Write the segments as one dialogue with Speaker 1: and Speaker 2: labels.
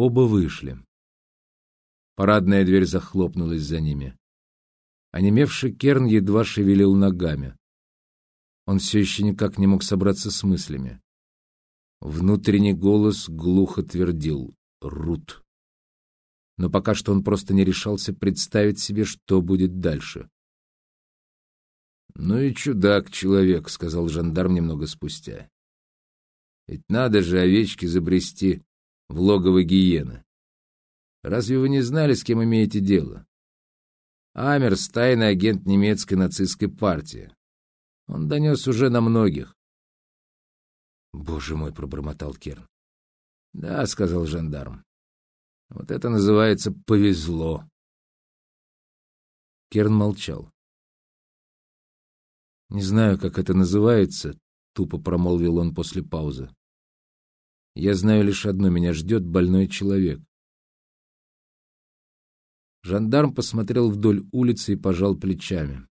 Speaker 1: Оба вышли. Парадная дверь захлопнулась за ними. Онемевший Керн едва шевелил ногами. Он все еще никак не мог собраться с мыслями. Внутренний голос глухо твердил «Рут». Но пока что он просто не решался представить себе, что будет дальше. «Ну и чудак человек», — сказал жандарм немного спустя. «Ведь надо же овечки забрести в логово гиены. Разве вы не знали, с кем имеете дело? Амерс — тайный агент немецкой нацистской партии. Он донес уже на многих. «Боже мой!» — пробормотал Керн. «Да», — сказал жандарм. «Вот это называется повезло». Керн молчал. «Не знаю, как это называется», — тупо промолвил он после паузы. «Я знаю лишь одно — меня ждет больной человек. Жандарм посмотрел вдоль улицы и пожал плечами.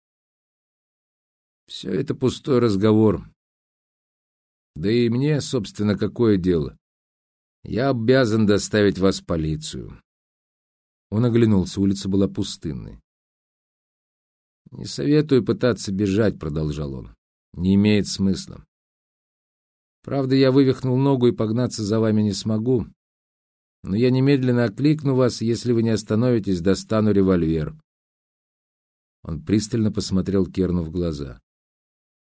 Speaker 1: Все это пустой разговор. Да и мне, собственно, какое дело? Я обязан доставить вас в полицию. Он оглянулся, улица была пустынной. «Не советую пытаться бежать», — продолжал он. «Не имеет смысла. Правда, я вывихнул ногу и погнаться за вами не смогу но я немедленно окликну вас, если вы не остановитесь, достану револьвер. Он пристально посмотрел Керну в глаза.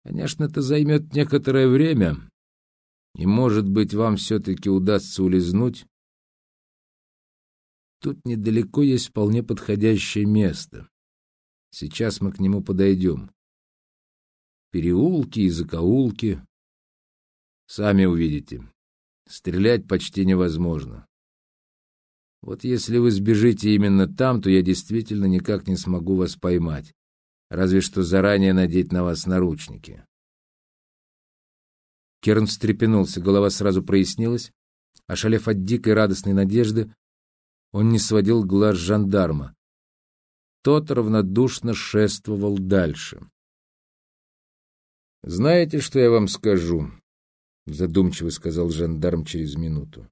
Speaker 1: Конечно, это займет некоторое время, и, может быть, вам все-таки удастся улизнуть. Тут недалеко есть вполне подходящее место. Сейчас мы к нему подойдем. Переулки и закоулки. Сами увидите. Стрелять почти невозможно. Вот если вы сбежите именно там, то я действительно никак не смогу вас поймать. Разве что заранее надеть на вас наручники. Керн встрепенулся, голова сразу прояснилась. Ошалев от дикой радостной надежды, он не сводил глаз жандарма. Тот равнодушно шествовал дальше. «Знаете, что я вам скажу?» — задумчиво сказал жандарм через минуту.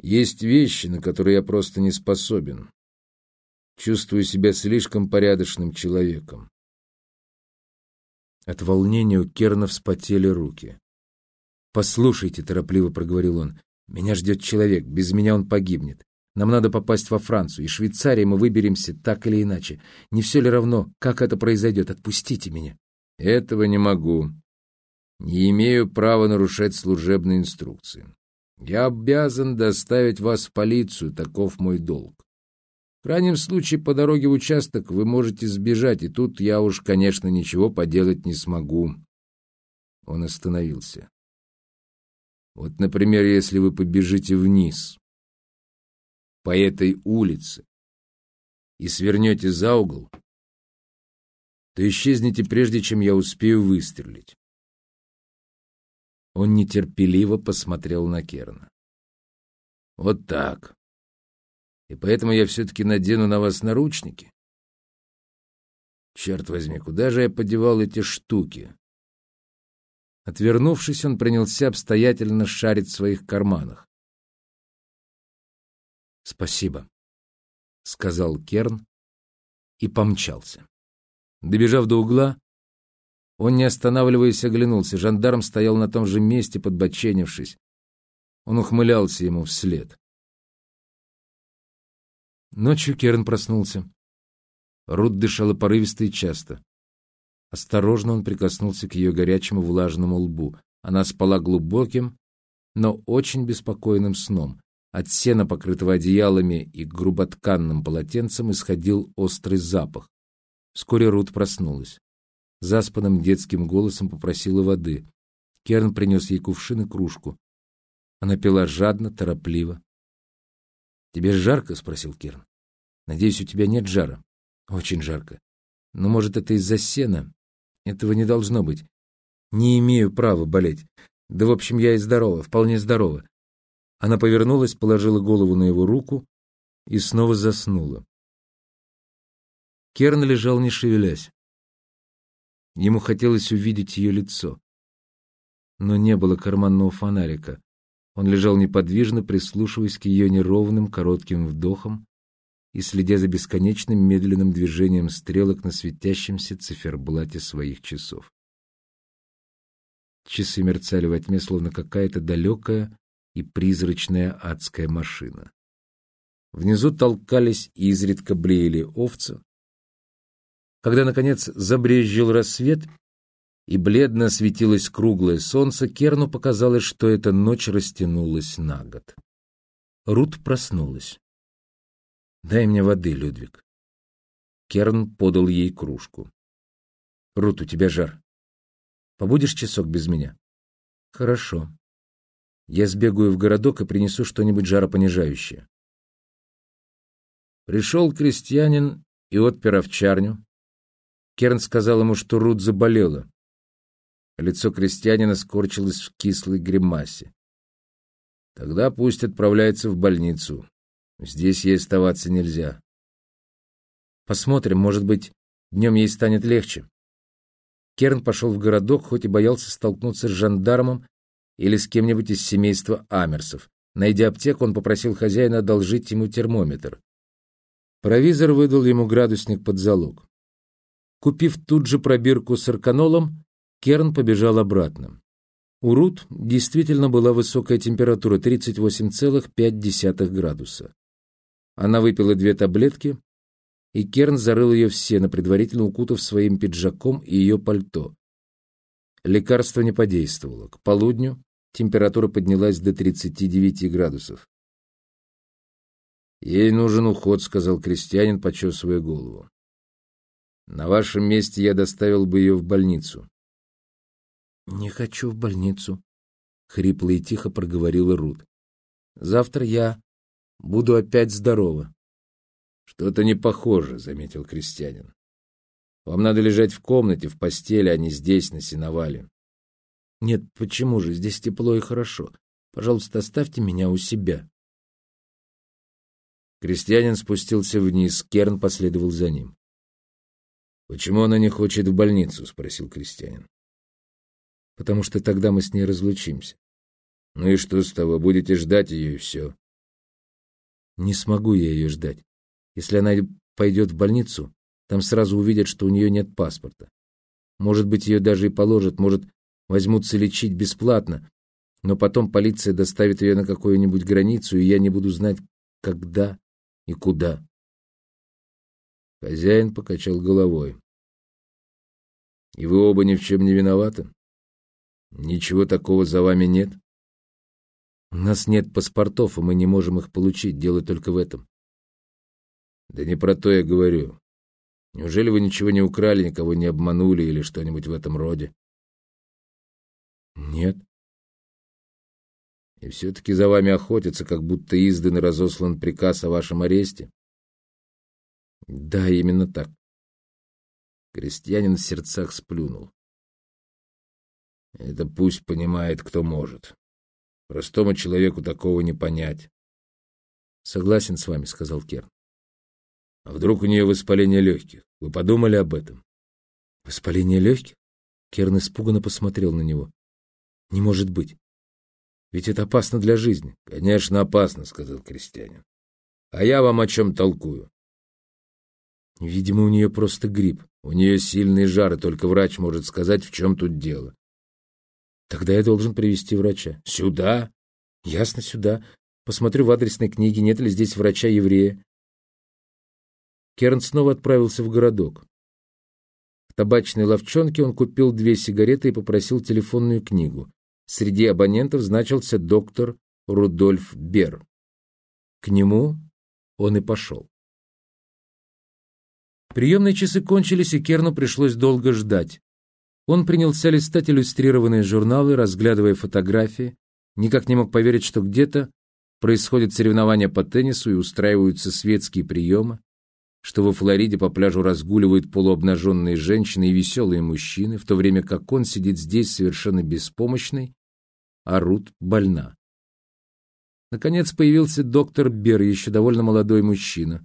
Speaker 1: Есть вещи, на которые я просто не способен. Чувствую себя слишком порядочным человеком. От волнения у Керна вспотели руки. «Послушайте», — торопливо проговорил он, — «меня ждет человек, без меня он погибнет. Нам надо попасть во Францию, и Швейцарии мы выберемся так или иначе. Не все ли равно, как это произойдет? Отпустите меня». «Этого не могу. Не имею права нарушать служебные инструкции. Я обязан доставить вас в полицию, таков мой долг. В крайнем случае, по дороге в участок вы можете сбежать, и тут я уж, конечно, ничего поделать не смогу. Он остановился. Вот, например, если вы побежите вниз по этой улице и свернете за угол, то исчезнете прежде, чем я успею выстрелить. Он нетерпеливо посмотрел на Керна. «Вот так. И поэтому я все-таки надену на вас наручники? Черт возьми, куда же я подевал эти штуки?» Отвернувшись, он принялся обстоятельно шарить в своих карманах. «Спасибо», — сказал Керн и помчался. Добежав до угла, он, не останавливаясь, оглянулся. Жандарм стоял на том же месте, подбоченившись. Он ухмылялся ему вслед. Ночью Керн проснулся. Рут дышала порывисто и часто. Осторожно он прикоснулся к ее горячему влажному лбу. Она спала глубоким, но очень беспокойным сном. От сена, покрытого одеялами и груботканным полотенцем, исходил острый запах. Вскоре Рут проснулась заспанным детским голосом попросила воды. Керн принес ей кувшин и кружку. Она пила жадно, торопливо. «Тебе жарко?» — спросил Керн. «Надеюсь, у тебя нет жара?» «Очень жарко. Но, может, это из-за сена? Этого не должно быть. Не имею права болеть. Да, в общем, я и здорова, вполне здорова». Она повернулась, положила голову на его руку и снова заснула. Керн лежал, не шевелясь. Ему хотелось увидеть ее лицо. Но не было карманного фонарика. Он лежал неподвижно, прислушиваясь к ее неровным коротким вдохам и следя за бесконечным медленным движением стрелок на светящемся циферблате своих часов. Часы мерцали во тьме, словно какая-то далекая и призрачная адская машина. Внизу толкались и изредка блеяли овцы. Когда, наконец, забрезжил рассвет, и бледно светилось круглое солнце, Керну показалось, что эта ночь растянулась на год. Рут проснулась. «Дай мне воды, Людвиг». Керн подал ей кружку. «Рут, у тебя жар. Побудешь часок без меня?» «Хорошо. Я сбегаю в городок и принесу что-нибудь жаропонижающее». Пришел крестьянин и отпер овчарню. Керн сказал ему, что Рут заболела. Лицо крестьянина скорчилось в кислой гримасе. Тогда пусть отправляется в больницу. Здесь ей оставаться нельзя. Посмотрим, может быть, днем ей станет легче. Керн пошел в городок, хоть и боялся столкнуться с жандармом или с кем-нибудь из семейства Амерсов. Найдя аптеку, он попросил хозяина одолжить ему термометр. Провизор выдал ему градусник под залог. Купив тут же пробирку с арканолом, Керн побежал обратно. У Рут действительно была высокая температура 38,5 градуса. Она выпила две таблетки, и Керн зарыл ее в сено, предварительно укутав своим пиджаком и ее пальто. Лекарство не подействовало. К полудню температура поднялась до 39 градусов. «Ей нужен уход», — сказал крестьянин, почесывая голову. «На вашем месте я доставил бы ее в больницу. «Не хочу в больницу», — хрипло и тихо проговорила Рут. «Завтра я буду опять здорова». «Что-то не похоже», — заметил крестьянин. «Вам надо лежать в комнате, в постели, а не здесь, на сеновале». «Нет, почему же? Здесь тепло и хорошо. Пожалуйста, оставьте меня у себя». Крестьянин спустился вниз, Керн последовал за ним. «Почему она не хочет в больницу?» — спросил крестьянин потому что тогда мы с ней разлучимся. Ну и что с того? Будете ждать ее и все. Не смогу я ее ждать. Если она пойдет в больницу, там сразу увидят, что у нее нет паспорта. Может быть, ее даже и положат, может, возьмутся лечить бесплатно, но потом полиция доставит ее на какую-нибудь границу, и я не буду знать, когда и куда. Хозяин покачал головой. «И вы оба ни в чем не виноваты?» Ничего такого за вами нет? У нас нет паспортов, и мы не можем их получить. Дело только в этом. Да не про то я говорю. Неужели вы ничего не украли, никого не обманули или что-нибудь в этом роде? Нет. И все-таки за вами охотятся, как будто издан и разослан приказ о вашем аресте? Да, именно так. Крестьянин в сердцах сплюнул. Это пусть понимает, кто может. Простому человеку такого не понять. Согласен с вами, сказал Керн. А вдруг у нее воспаление легких? Вы подумали об этом? Воспаление легких? Керн испуганно посмотрел на него. Не может быть. Ведь это опасно для жизни. Конечно, опасно, сказал крестьянин. А я вам о чем толкую? Видимо, у нее просто грипп. У нее сильный жар, и только врач может сказать, в чем тут дело. Тогда я должен привести врача. Сюда? Ясно, сюда. Посмотрю в адресной книге, нет ли здесь врача-еврея. Керн снова отправился в городок. В табачной ловчонке он купил две сигареты и попросил телефонную книгу. Среди абонентов значился доктор Рудольф Бер. К нему он и пошел. Приемные часы кончились, и Керну пришлось долго ждать. Он принялся листать иллюстрированные журналы, разглядывая фотографии, никак не мог поверить, что где-то происходят соревнования по теннису и устраиваются светские приемы, что во Флориде по пляжу разгуливают полуобнаженные женщины и веселые мужчины, в то время как он сидит здесь совершенно беспомощный, а Рут больна. Наконец появился доктор Бер, еще довольно молодой мужчина.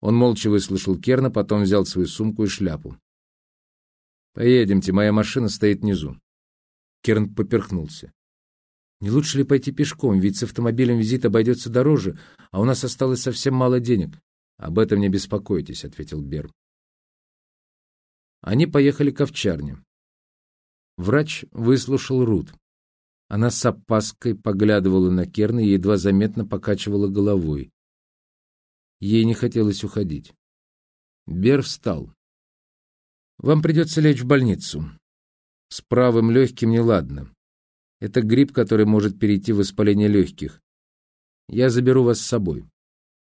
Speaker 1: Он молча выслушал Керна, потом взял свою сумку и шляпу. «Поедемте, моя машина стоит внизу». Керн поперхнулся. Не лучше ли пойти пешком, ведь с автомобилем визит обойдется дороже, а у нас осталось совсем мало денег. Об этом не беспокойтесь, — ответил Бер. Они поехали к овчарне. Врач выслушал Рут. Она с опаской поглядывала на Керна и едва заметно покачивала головой. Ей не хотелось уходить. Бер встал. «Вам придется лечь в больницу. С правым легким неладно. Это грипп, который может перейти в воспаление легких. Я заберу вас с собой».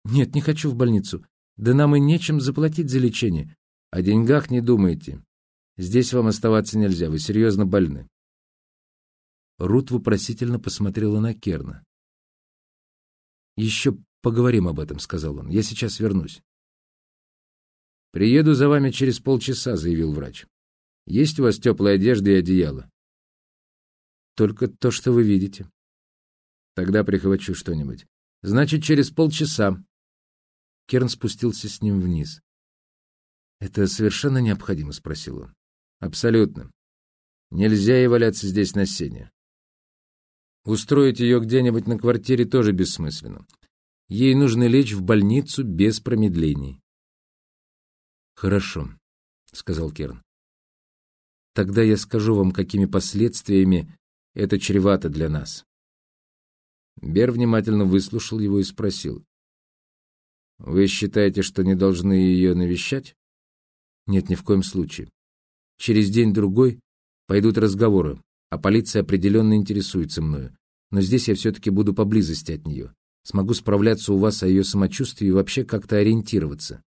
Speaker 1: «Нет, не хочу в больницу. Да нам и нечем заплатить за лечение. О деньгах не думайте. Здесь вам оставаться нельзя, вы серьезно больны». Рут вопросительно посмотрела на Керна. «Еще поговорим об этом», — сказал он. «Я сейчас вернусь». «Приеду за вами через полчаса», — заявил врач. «Есть у вас теплая одежда и одеяло?» «Только то, что вы видите». «Тогда прихвачу что-нибудь. Значит, через полчаса». Керн спустился с ним вниз. «Это совершенно необходимо?» — спросил он. «Абсолютно. Нельзя и валяться здесь на сене. Устроить ее где-нибудь на квартире тоже бессмысленно. Ей нужно лечь в больницу без промедлений. «Хорошо», — сказал Керн. «Тогда я скажу вам, какими последствиями это чревато для нас». Бер внимательно выслушал его и спросил. «Вы считаете, что не должны ее навещать?» «Нет, ни в коем случае. Через день-другой пойдут разговоры, а полиция определенно интересуется мною. Но здесь я все-таки буду поблизости от нее. Смогу справляться у вас о ее самочувствии и вообще как-то ориентироваться.